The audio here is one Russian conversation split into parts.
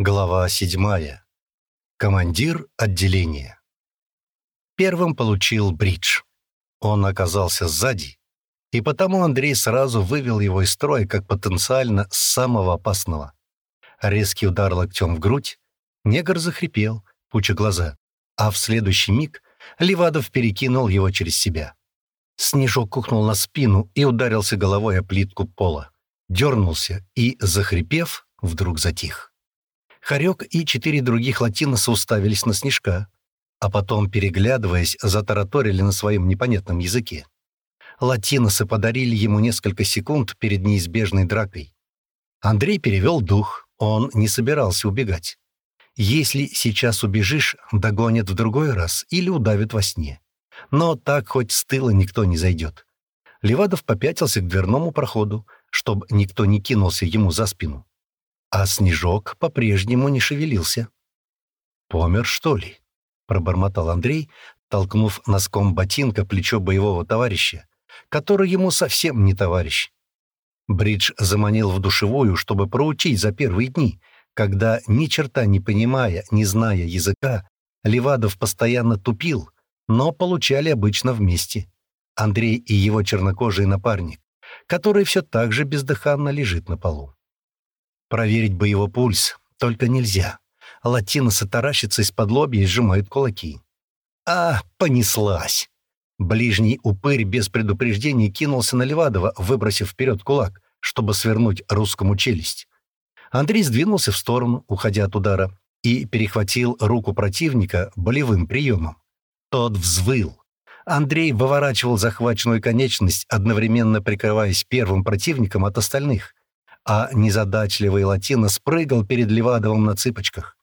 Глава седьмая. Командир отделения. Первым получил бридж. Он оказался сзади, и потому Андрей сразу вывел его из строя как потенциально самого опасного. Резкий удар локтем в грудь, негр захрипел, пуча глаза, а в следующий миг Левадов перекинул его через себя. Снежок кухнул на спину и ударился головой о плитку пола. Дернулся и, захрипев, вдруг затих. Харек и четыре других латиноса уставились на Снежка, а потом, переглядываясь, затараторили на своем непонятном языке. Латиносы подарили ему несколько секунд перед неизбежной дракой. Андрей перевел дух, он не собирался убегать. Если сейчас убежишь, догонят в другой раз или удавят во сне. Но так хоть с тыла никто не зайдет. Левадов попятился к дверному проходу, чтобы никто не кинулся ему за спину. А Снежок по-прежнему не шевелился. «Помер, что ли?» — пробормотал Андрей, толкнув носком ботинка плечо боевого товарища, который ему совсем не товарищ. Бридж заманил в душевую, чтобы проучить за первые дни, когда, ни черта не понимая, не зная языка, Левадов постоянно тупил, но получали обычно вместе. Андрей и его чернокожий напарник, который все так же бездыханно лежит на полу. Проверить бы его пульс, только нельзя. Латиносы таращатся из-под лобья и сжимают кулаки. А, понеслась! Ближний упырь без предупреждения кинулся на Левадова, выбросив вперед кулак, чтобы свернуть русскому челюсть. Андрей сдвинулся в сторону, уходя от удара, и перехватил руку противника болевым приемом. Тот взвыл. Андрей выворачивал захваченную конечность, одновременно прикрываясь первым противником от остальных а незадачливый латино спрыгал перед Левадовым на цыпочках.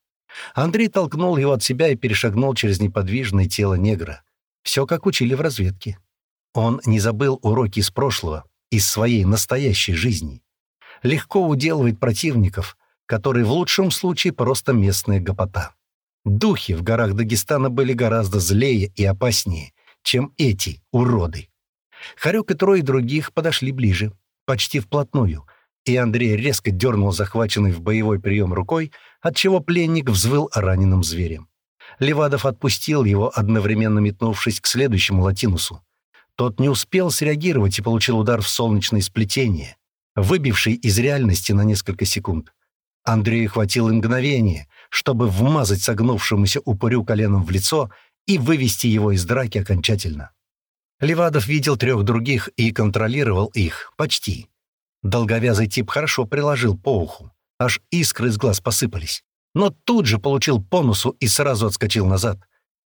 Андрей толкнул его от себя и перешагнул через неподвижное тело негра. Все, как учили в разведке. Он не забыл уроки из прошлого, из своей настоящей жизни. Легко уделывает противников, которые в лучшем случае просто местная гопота. Духи в горах Дагестана были гораздо злее и опаснее, чем эти уроды. Харек и трое других подошли ближе, почти вплотную, и Андрей резко дернул захваченный в боевой прием рукой, отчего пленник взвыл раненым зверем. Левадов отпустил его, одновременно метнувшись к следующему латинусу. Тот не успел среагировать и получил удар в солнечное сплетение, выбивший из реальности на несколько секунд. Андрею хватило мгновения, чтобы вмазать согнувшемуся упырю коленом в лицо и вывести его из драки окончательно. Левадов видел трех других и контролировал их, почти. Долговязый тип хорошо приложил по уху. Аж искры из глаз посыпались. Но тут же получил по носу и сразу отскочил назад.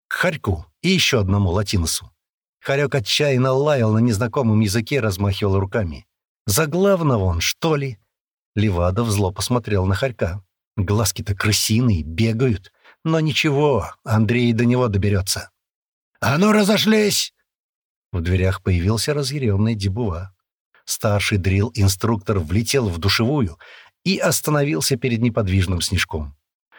К Харьку и еще одному латиносу. Харек отчаянно лаял на незнакомом языке, размахивал руками. «За главного он, что ли?» Левадов зло посмотрел на Харька. Глазки-то крысиные, бегают. Но ничего, Андрей до него доберется. «А ну, разошлись!» В дверях появился разъяренный Дебува. Старший дрил-инструктор влетел в душевую и остановился перед неподвижным снежком.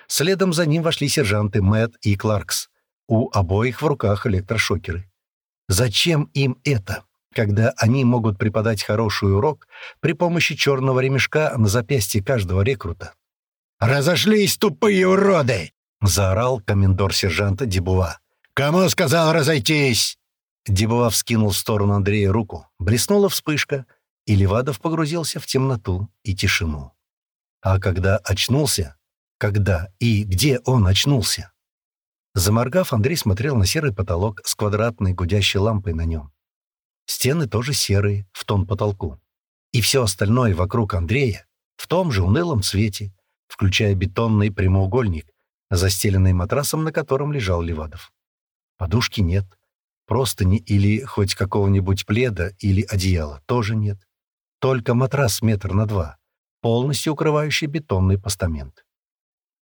Следом за ним вошли сержанты Мэтт и Кларкс. У обоих в руках электрошокеры. Зачем им это, когда они могут преподать хороший урок при помощи черного ремешка на запястье каждого рекрута? «Разошлись, тупые уроды!» — заорал комендор сержанта Дебува. «Кому сказал разойтись?» Дебува вскинул в сторону Андрея руку. Блеснула вспышка — и Левадов погрузился в темноту и тишину. А когда очнулся, когда и где он очнулся? Заморгав, Андрей смотрел на серый потолок с квадратной гудящей лампой на нем. Стены тоже серые, в тон потолку. И все остальное вокруг Андрея в том же унылом цвете, включая бетонный прямоугольник, застеленный матрасом, на котором лежал Левадов. Подушки нет, простыни или хоть какого-нибудь пледа или одеяла тоже нет. Только матрас метр на два, полностью укрывающий бетонный постамент.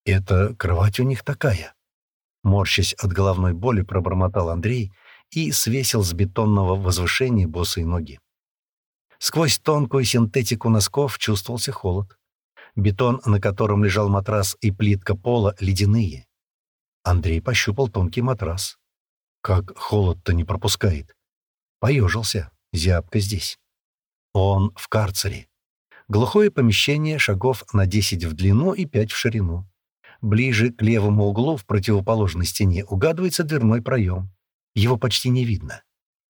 «Это кровать у них такая?» Морщась от головной боли, пробормотал Андрей и свесил с бетонного возвышения босые ноги. Сквозь тонкую синтетику носков чувствовался холод. Бетон, на котором лежал матрас, и плитка пола ледяные. Андрей пощупал тонкий матрас. Как холод-то не пропускает. Поежился. Зябко здесь. Он в карцере. Глухое помещение, шагов на 10 в длину и 5 в ширину. Ближе к левому углу в противоположной стене угадывается дверной проем. Его почти не видно.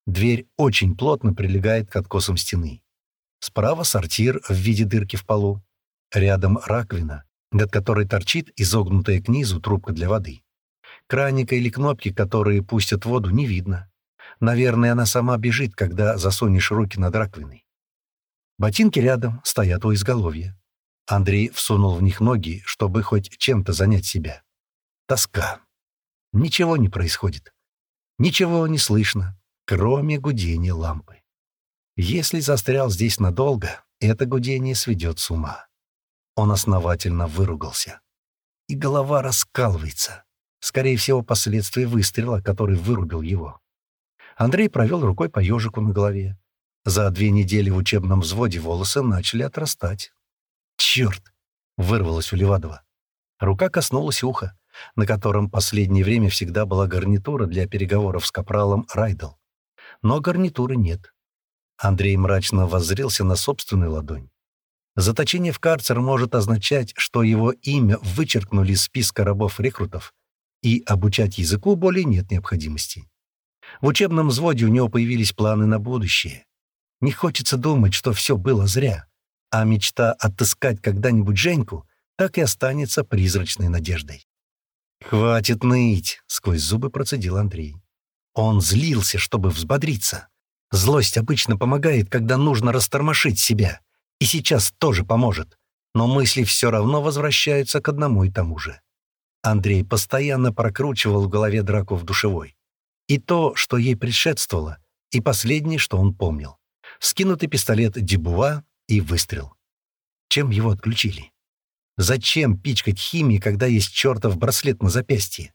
Дверь очень плотно прилегает к откосам стены. Справа сортир в виде дырки в полу. Рядом раковина, над которой торчит изогнутая к низу трубка для воды. Краника или кнопки, которые пустят воду, не видно. Наверное, она сама бежит, когда засунешь руки над раковиной. Ботинки рядом, стоят у изголовья. Андрей всунул в них ноги, чтобы хоть чем-то занять себя. Тоска. Ничего не происходит. Ничего не слышно, кроме гудения лампы. Если застрял здесь надолго, это гудение сведет с ума. Он основательно выругался. И голова раскалывается. Скорее всего, последствия выстрела, который вырубил его. Андрей провел рукой по ежику на голове. За две недели в учебном взводе волосы начали отрастать. «Черт!» — вырвалось у Левадова. Рука коснулась уха, на котором последнее время всегда была гарнитура для переговоров с капралом Райдл. Но гарнитуры нет. Андрей мрачно воззрелся на собственную ладонь. Заточение в карцер может означать, что его имя вычеркнули из списка рабов-рекрутов, и обучать языку более нет необходимости. В учебном взводе у него появились планы на будущее. Не хочется думать, что все было зря, а мечта отыскать когда-нибудь Женьку так и останется призрачной надеждой. «Хватит ныть!» — сквозь зубы процедил Андрей. Он злился, чтобы взбодриться. Злость обычно помогает, когда нужно растормошить себя. И сейчас тоже поможет. Но мысли все равно возвращаются к одному и тому же. Андрей постоянно прокручивал в голове драку в душевой. И то, что ей предшествовало, и последнее, что он помнил. Скинутый пистолет Дебуа и выстрел. Чем его отключили? Зачем пичкать химией, когда есть чертов браслет на запястье?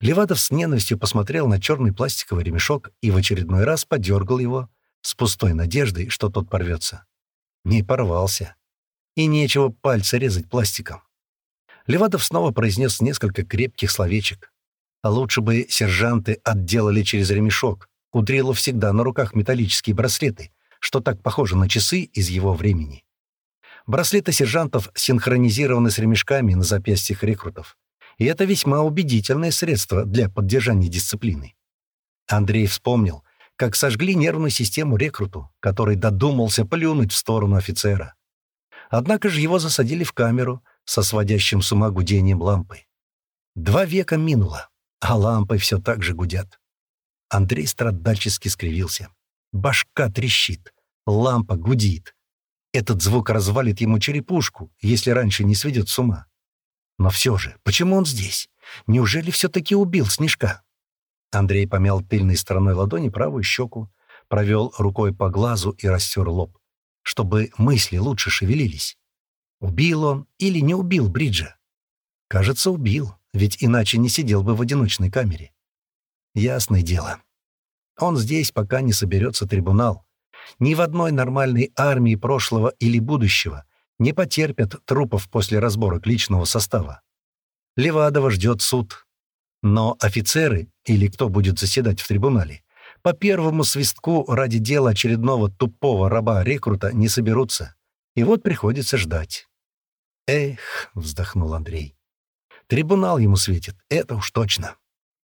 Левадов с ненавистью посмотрел на черный пластиковый ремешок и в очередной раз подергал его с пустой надеждой, что тот порвется. Не порвался. И нечего пальцы резать пластиком. Левадов снова произнес несколько крепких словечек. А лучше бы сержанты отделали через ремешок. У Дрила всегда на руках металлические браслеты, что так похоже на часы из его времени. Браслеты сержантов синхронизированы с ремешками на запястьях рекрутов. И это весьма убедительное средство для поддержания дисциплины. Андрей вспомнил, как сожгли нервную систему рекруту, который додумался плюнуть в сторону офицера. Однако же его засадили в камеру, со сводящим с ума гудением лампы. Два века минуло, а лампы все так же гудят. Андрей страдальчески скривился. Башка трещит, лампа гудит. Этот звук развалит ему черепушку, если раньше не сведет с ума. Но все же, почему он здесь? Неужели все-таки убил Снежка? Андрей помял тыльной стороной ладони правую щеку, провел рукой по глазу и растер лоб, чтобы мысли лучше шевелились. Убил он или не убил Бриджа? Кажется, убил, ведь иначе не сидел бы в одиночной камере. Ясное дело. Он здесь, пока не соберется трибунал. Ни в одной нормальной армии прошлого или будущего не потерпят трупов после разборок личного состава. Левадова ждет суд. Но офицеры, или кто будет заседать в трибунале, по первому свистку ради дела очередного тупого раба-рекрута не соберутся. И вот приходится ждать. «Эх», — вздохнул Андрей, — «трибунал ему светит, это уж точно.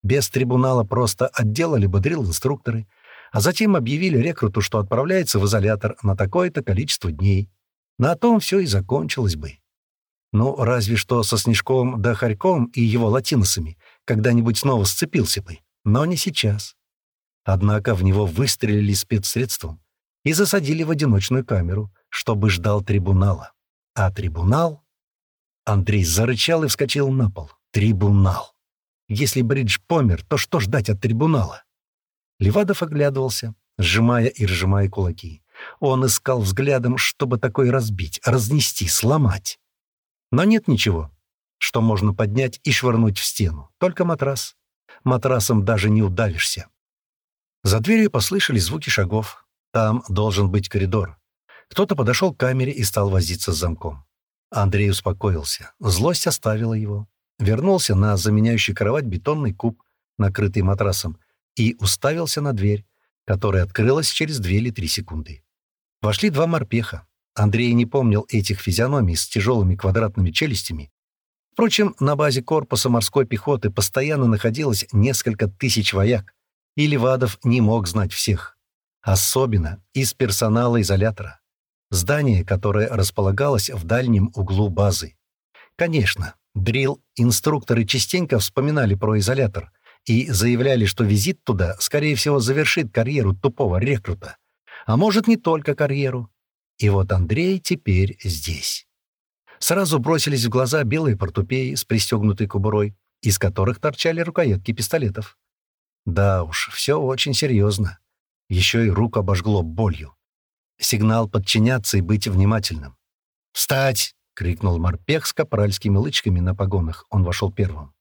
Без трибунала просто отделали бы дрил-инструкторы, а затем объявили рекруту, что отправляется в изолятор на такое-то количество дней. На том все и закончилось бы. Ну, разве что со Снежком да Харьком и его латиносами когда-нибудь снова сцепился бы, но не сейчас. Однако в него выстрелили спецсредством и засадили в одиночную камеру, чтобы ждал трибунала. А трибунал Андрей зарычал и вскочил на пол. Трибунал. Если Бридж помер, то что ждать от трибунала? Левадов оглядывался, сжимая и разжимая кулаки. Он искал взглядом, чтобы такой разбить, разнести, сломать. Но нет ничего, что можно поднять и швырнуть в стену. Только матрас. Матрасом даже не удавишься. За дверью послышались звуки шагов. Там должен быть коридор. Кто-то подошел к камере и стал возиться с замком. Андрей успокоился. Злость оставила его. Вернулся на заменяющий кровать бетонный куб, накрытый матрасом, и уставился на дверь, которая открылась через две или три секунды. Вошли два морпеха. Андрей не помнил этих физиономий с тяжелыми квадратными челюстями Впрочем, на базе корпуса морской пехоты постоянно находилось несколько тысяч вояк, и Левадов не мог знать всех. Особенно из персонала изолятора. Здание, которое располагалось в дальнем углу базы. Конечно, дрил-инструкторы частенько вспоминали про изолятор и заявляли, что визит туда, скорее всего, завершит карьеру тупого рекрута. А может, не только карьеру. И вот Андрей теперь здесь. Сразу бросились в глаза белые портупеи с пристегнутой кобурой, из которых торчали рукоятки пистолетов. Да уж, все очень серьезно. Еще и руку обожгло болью. Сигнал подчиняться и быть внимательным. «Встать!» — крикнул морпех с капральскими лычками на погонах. Он вошел первым.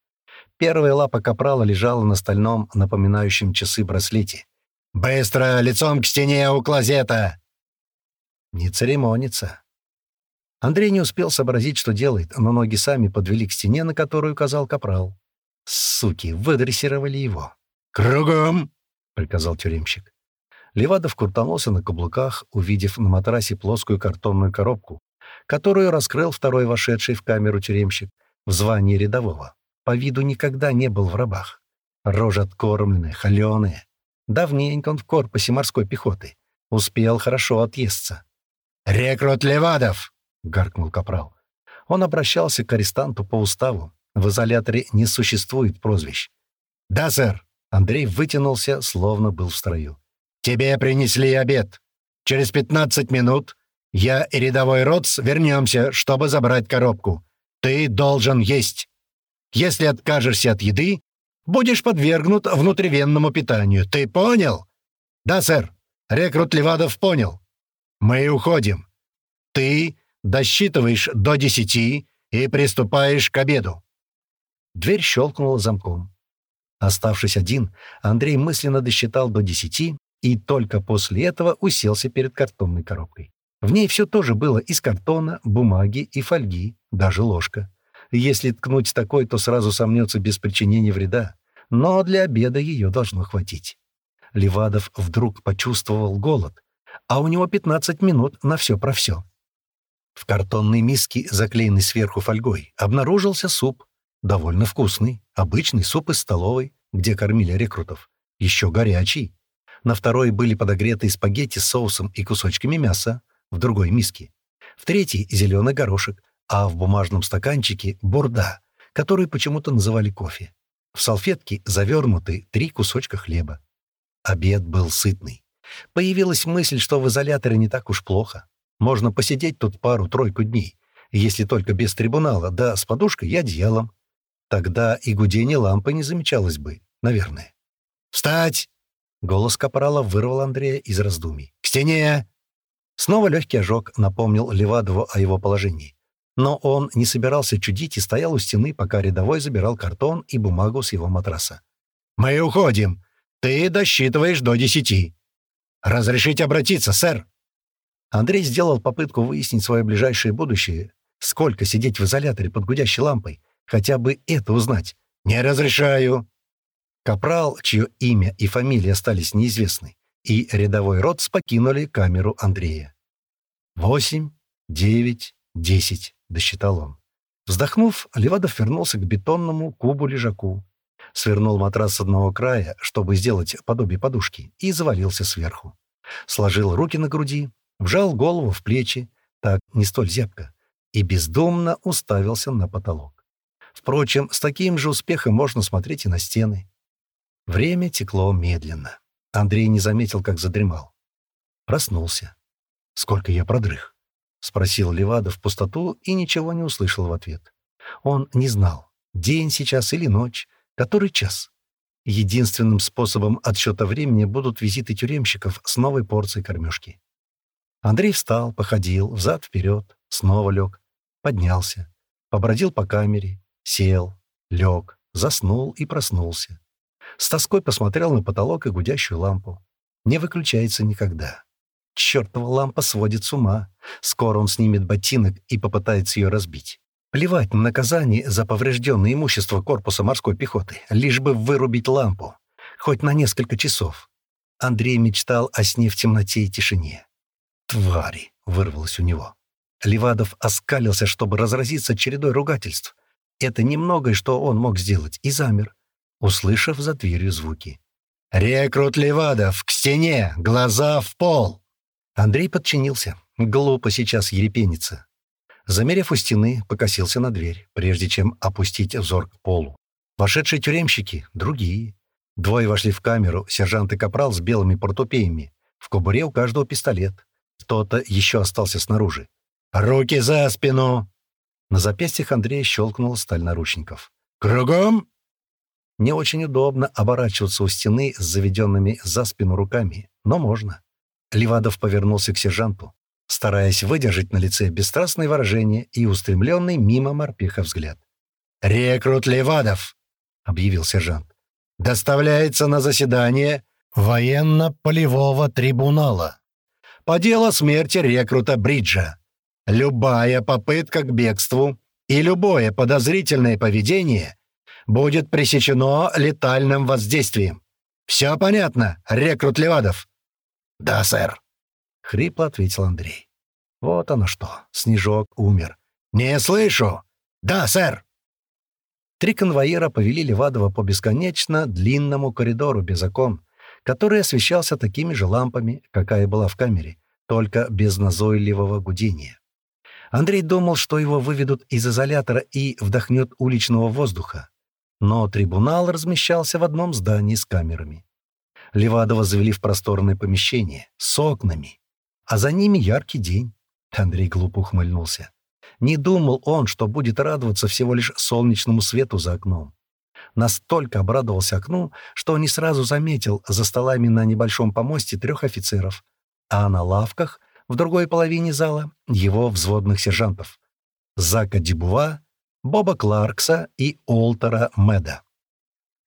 Первая лапа капрала лежала на стальном, напоминающем часы браслете. «Быстро! Лицом к стене у клозета!» Не церемонится. Андрей не успел сообразить, что делает, но ноги сами подвели к стене, на которую указал капрал. Суки, выдрессировали его. «Кругом!» — приказал тюремщик. Левадов крутанулся на каблуках, увидев на матрасе плоскую картонную коробку, которую раскрыл второй вошедший в камеру тюремщик в звании рядового. По виду никогда не был в рабах. Рожа откормленная, холеная. Давненько он в корпусе морской пехоты. Успел хорошо отъесться. «Рекрут Левадов!» — гаркнул капрал. Он обращался к арестанту по уставу. В изоляторе не существует прозвищ. «Да, сэр!» Андрей вытянулся, словно был в строю. «Тебе принесли обед. Через пятнадцать минут я и рядовой Ротс вернемся, чтобы забрать коробку. Ты должен есть. Если откажешься от еды, будешь подвергнут внутривенному питанию. Ты понял?» «Да, сэр. Рекрут Левадов понял. Мы уходим. Ты досчитываешь до десяти и приступаешь к обеду». Дверь щелкнула замком. Оставшись один, Андрей мысленно досчитал до десяти и только после этого уселся перед картонной коробкой. В ней все тоже было из картона, бумаги и фольги, даже ложка. Если ткнуть такой, то сразу сомнется без причинения вреда. Но для обеда ее должно хватить. Левадов вдруг почувствовал голод, а у него 15 минут на все про все. В картонной миске, заклеенной сверху фольгой, обнаружился суп. Довольно вкусный, обычный суп из столовой, где кормили рекрутов. Еще горячий. На второй были подогретые спагетти с соусом и кусочками мяса в другой миске. В третьей — зеленый горошек, а в бумажном стаканчике — бурда, который почему-то называли кофе. В салфетке завернуты три кусочка хлеба. Обед был сытный. Появилась мысль, что в изоляторе не так уж плохо. Можно посидеть тут пару-тройку дней, если только без трибунала, да с подушкой и одеялом. Тогда и гудение лампы не замечалось бы, наверное. «Встать!» — голос капрала вырвал Андрея из раздумий. «К стене!» Снова легкий ожог напомнил Левадову о его положении. Но он не собирался чудить и стоял у стены, пока рядовой забирал картон и бумагу с его матраса. «Мы уходим. Ты досчитываешь до десяти. Разрешите обратиться, сэр?» Андрей сделал попытку выяснить свое ближайшее будущее. Сколько сидеть в изоляторе под гудящей лампой? Хотя бы это узнать. «Не разрешаю!» Капрал, чье имя и фамилия остались неизвестны, и рядовой рот покинули камеру Андрея. «Восемь, девять, десять», — досчитал он. Вздохнув, Левадов вернулся к бетонному кубу-лежаку, свернул матрас с одного края, чтобы сделать подобие подушки, и завалился сверху. Сложил руки на груди, вжал голову в плечи, так не столь зябко, и бездумно уставился на потолок. Впрочем, с таким же успехом можно смотреть и на стены. Время текло медленно. Андрей не заметил, как задремал. Проснулся. «Сколько я продрых?» — спросил Левада в пустоту и ничего не услышал в ответ. Он не знал, день сейчас или ночь, который час. Единственным способом отсчета времени будут визиты тюремщиков с новой порцией кормежки. Андрей встал, походил, взад-вперед, снова лег, поднялся, побродил по камере, сел, лег, заснул и проснулся. С тоской посмотрел на потолок и гудящую лампу. Не выключается никогда. Чёртова лампа сводит с ума. Скоро он снимет ботинок и попытается ее разбить. Плевать на наказание за поврежденное имущество корпуса морской пехоты, лишь бы вырубить лампу. Хоть на несколько часов. Андрей мечтал о сне в темноте и тишине. «Твари!» — вырвалось у него. Левадов оскалился, чтобы разразиться чередой ругательств. это немногое, что он мог сделать, и замер, услышав за дверью звуки. «Рекрут Левадов! К стене! Глаза в пол!» Андрей подчинился. Глупо сейчас ерепениться. Замерев у стены, покосился на дверь, прежде чем опустить взор к полу. Вошедшие тюремщики — другие. Двое вошли в камеру, сержант и капрал с белыми портупеями. В кобуре у каждого пистолет. Кто-то еще остался снаружи. «Руки за спину!» На запястьях Андрея щелкнула сталь наручников. «Кругом!» Не очень удобно оборачиваться у стены с заведенными за спину руками, но можно. Левадов повернулся к сержанту, стараясь выдержать на лице бесстрастное выражение и устремленный мимо морпеха взгляд. «Рекрут Левадов!» — объявил сержант. «Доставляется на заседание военно-полевого трибунала по делу смерти рекрута Бриджа. Любая попытка к бегству и любое подозрительное поведение будет пресечено летальным воздействием. Все понятно, рекрут Левадов?» «Да, сэр», — хрипло ответил Андрей. «Вот оно что, Снежок умер». «Не слышу!» «Да, сэр!» Три конвоира повели Левадова по бесконечно длинному коридору без окон, который освещался такими же лампами, какая была в камере, только без назойливого гудения. Андрей думал, что его выведут из изолятора и вдохнет уличного воздуха. Но трибунал размещался в одном здании с камерами. Левадова завели в просторное помещение с окнами, а за ними яркий день. Андрей глупо ухмыльнулся. Не думал он, что будет радоваться всего лишь солнечному свету за окном. Настолько обрадовался окну, что не сразу заметил за столами на небольшом помосте трех офицеров, а на лавках — в другой половине зала — его взводных сержантов — Зака Дебува, Боба Кларкса и Олтера Меда.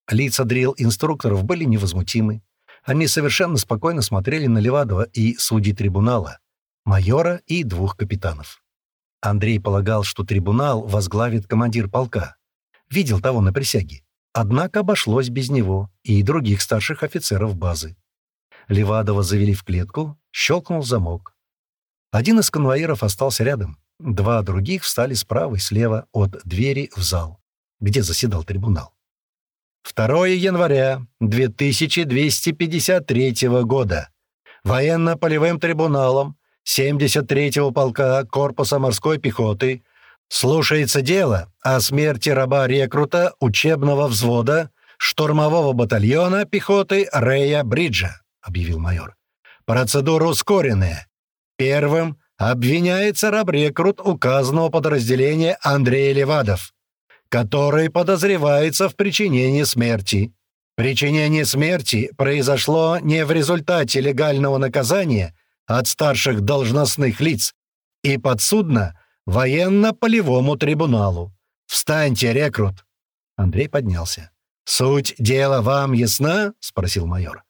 Лица дрил-инструкторов были невозмутимы. Они совершенно спокойно смотрели на Левадова и судей трибунала, майора и двух капитанов. Андрей полагал, что трибунал возглавит командир полка. Видел того на присяге. Однако обошлось без него и других старших офицеров базы. Левадова завели в клетку, щелкнул замок. Один из конвоиров остался рядом. Два других встали справа и слева от двери в зал, где заседал трибунал. 2 января 2253 года. Военно-полевым трибуналом 73-го полка Корпуса морской пехоты слушается дело о смерти раба-рекрута учебного взвода штурмового батальона пехоты Рэя Бриджа, объявил майор. Процедура ускоренная. Первым обвиняется рабрекрут указанного подразделения Андрей Левадов, который подозревается в причинении смерти. Причинение смерти произошло не в результате легального наказания от старших должностных лиц и подсудно военно-полевому трибуналу. Встаньте, рекрут!» Андрей поднялся. «Суть дела вам ясна?» — спросил майор.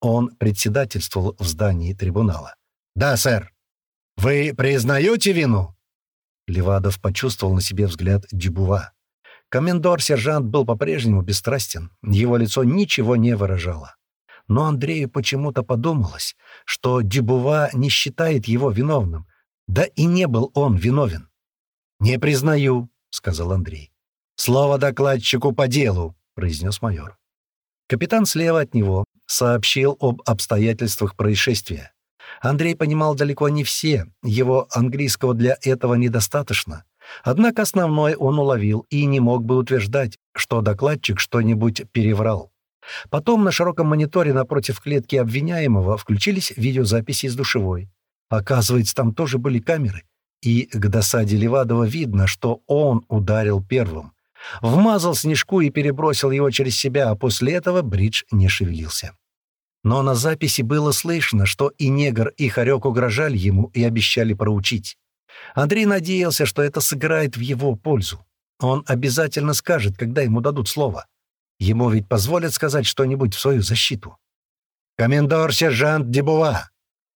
Он председательствовал в здании трибунала. «Да, сэр». «Вы признаете вину?» Левадов почувствовал на себе взгляд Дюбува. Комендор-сержант был по-прежнему бесстрастен, его лицо ничего не выражало. Но Андрею почему-то подумалось, что Дюбува не считает его виновным. Да и не был он виновен. «Не признаю», — сказал Андрей. «Слово докладчику по делу», — произнес майор. Капитан слева от него сообщил об обстоятельствах происшествия. Андрей понимал далеко не все, его английского для этого недостаточно. Однако основное он уловил и не мог бы утверждать, что докладчик что-нибудь переврал. Потом на широком мониторе напротив клетки обвиняемого включились видеозаписи из душевой. Оказывается, там тоже были камеры. И к досаде Левадова видно, что он ударил первым. Вмазал снежку и перебросил его через себя, а после этого Бридж не шевелился. Но на записи было слышно, что и негр, и хорек угрожали ему и обещали проучить. Андрей надеялся, что это сыграет в его пользу. Он обязательно скажет, когда ему дадут слово. Ему ведь позволят сказать что-нибудь в свою защиту. «Комендор-сержант Дебува!»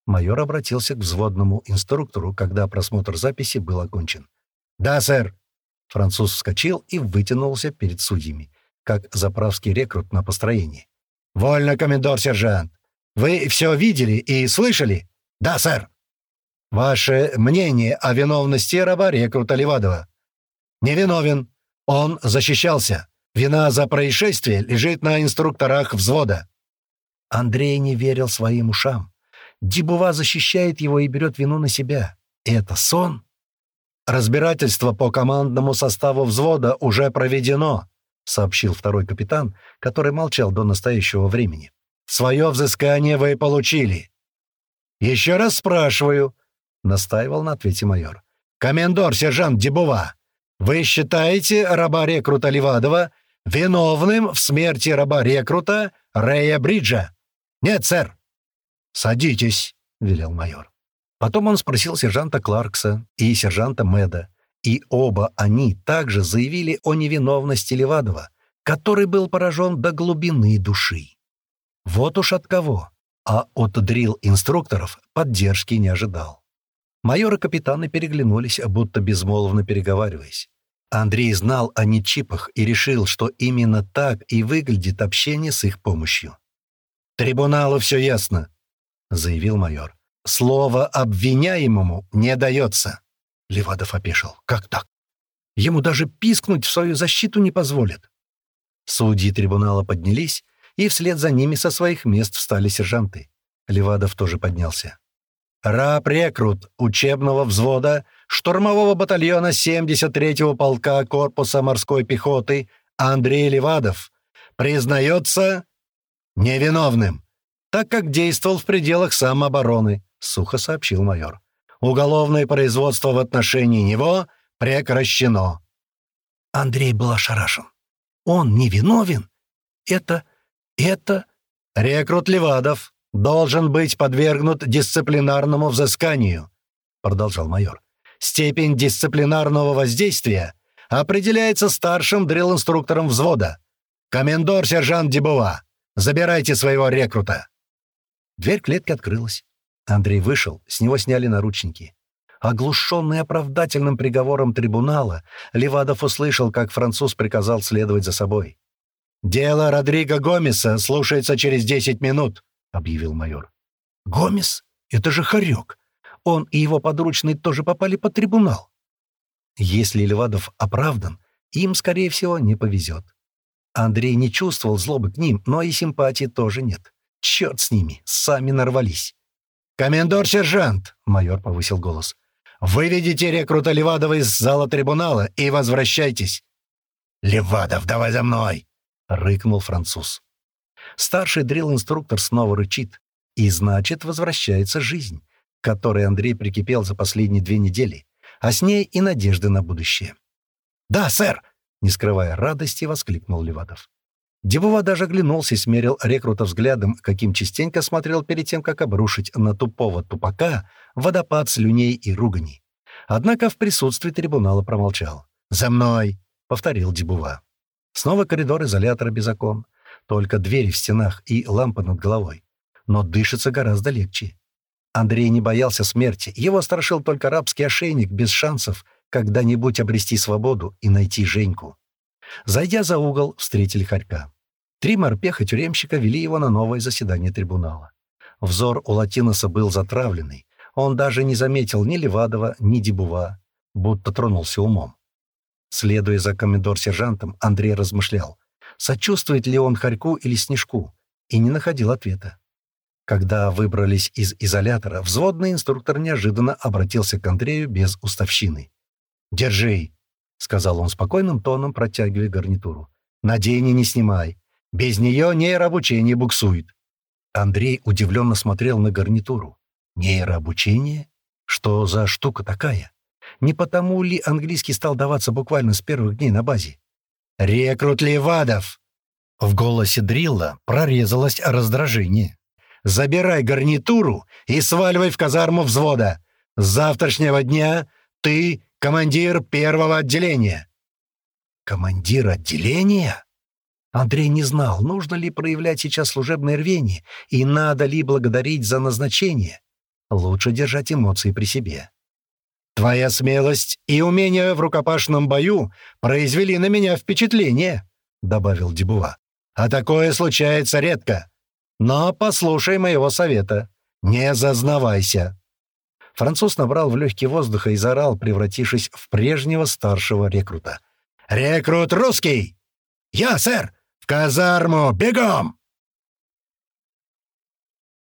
Майор обратился к взводному инструктору, когда просмотр записи был окончен. «Да, сэр!» Француз вскочил и вытянулся перед судьями, как заправский рекрут на построении. «Вольно, комендор-сержант. Вы все видели и слышали?» «Да, сэр». «Ваше мнение о виновности раба рекрута Левадова?» «Невиновен. Он защищался. Вина за происшествие лежит на инструкторах взвода». Андрей не верил своим ушам. Дебува защищает его и берет вину на себя. Это сон? «Разбирательство по командному составу взвода уже проведено», — сообщил второй капитан, который молчал до настоящего времени. «Свое взыскание вы получили». «Еще раз спрашиваю», — настаивал на ответе майор. «Комендор, сержант Дебува, вы считаете раба-рекрута Левадова виновным в смерти раба-рекрута Рэя Бриджа?» «Нет, сэр». «Садитесь», — велел майор. Потом он спросил сержанта Кларкса и сержанта Мэда, и оба они также заявили о невиновности Левадова, который был поражен до глубины души. Вот уж от кого, а от дрил-инструкторов поддержки не ожидал. Майор и капитаны переглянулись, будто безмолвно переговариваясь. Андрей знал о нечипах и решил, что именно так и выглядит общение с их помощью. «Трибуналу все ясно», — заявил майор. Слово обвиняемому не дается. Левадов опешил. Как так? Ему даже пискнуть в свою защиту не позволят. Судьи трибунала поднялись, и вслед за ними со своих мест встали сержанты. Левадов тоже поднялся. Раб-рекрут учебного взвода штурмового батальона 73-го полка корпуса морской пехоты Андрей Левадов признается невиновным, так как действовал в пределах самообороны, — сухо сообщил майор. «Уголовное производство в отношении него прекращено». Андрей был ошарашен. «Он невиновен? Это... это...» «Рекрут Левадов должен быть подвергнут дисциплинарному взысканию», — продолжал майор. «Степень дисциплинарного воздействия определяется старшим дрилл-инструктором взвода. Комендор-сержант Дебува, забирайте своего рекрута». Дверь клетки открылась. Андрей вышел, с него сняли наручники. Оглушенный оправдательным приговором трибунала, Левадов услышал, как француз приказал следовать за собой. «Дело Родриго Гомеса слушается через десять минут», — объявил майор. «Гомес? Это же Харек. Он и его подручный тоже попали под трибунал». Если Левадов оправдан, им, скорее всего, не повезет. Андрей не чувствовал злобы к ним, но и симпатии тоже нет. Черт с ними, сами нарвались. «Комендор-сержант!» — майор повысил голос. «Выведите рекрута Левадова из зала трибунала и возвращайтесь!» «Левадов, давай за мной!» — рыкнул француз. Старший дрил-инструктор снова рычит, и значит, возвращается жизнь, к которой Андрей прикипел за последние две недели, а с ней и надежды на будущее. «Да, сэр!» — не скрывая радости, воскликнул Левадов. Дебува даже оглянулся и смерил рекрута взглядом, каким частенько смотрел перед тем, как обрушить на тупого тупака водопад слюней и руганий. Однако в присутствии трибунала промолчал. «За мной!» — повторил Дебува. Снова коридор изолятора без окон, только двери в стенах и лампа над головой. Но дышится гораздо легче. Андрей не боялся смерти, его страшил только рабский ошейник без шансов когда-нибудь обрести свободу и найти Женьку. Зайдя за угол, встретили Харька. Три морпеха-тюремщика вели его на новое заседание трибунала. Взор у Латиноса был затравленный. Он даже не заметил ни Левадова, ни Дебува, будто тронулся умом. Следуя за комендор-сержантом, Андрей размышлял, сочувствует ли он Харьку или Снежку, и не находил ответа. Когда выбрались из изолятора, взводный инструктор неожиданно обратился к Андрею без уставщины. «Держи!» — сказал он спокойным тоном, протягивая гарнитуру. «Надень и не снимай. Без нее нейрообучение буксует». Андрей удивленно смотрел на гарнитуру. «Нейрообучение? Что за штука такая? Не потому ли английский стал даваться буквально с первых дней на базе?» «Рекрут Левадов!» В голосе Дрилла прорезалось раздражение. «Забирай гарнитуру и сваливай в казарму взвода. С завтрашнего дня ты командир первого отделения». «Командир отделения?» Андрей не знал, нужно ли проявлять сейчас служебное рвение и надо ли благодарить за назначение. Лучше держать эмоции при себе. «Твоя смелость и умение в рукопашном бою произвели на меня впечатление», — добавил Дебува. «А такое случается редко. Но послушай моего совета. Не зазнавайся. Француз набрал в легкий воздуха и заорал, превратившись в прежнего старшего рекрута. Рекрут русский!» «Я, сэр! В казарму! Бегом!»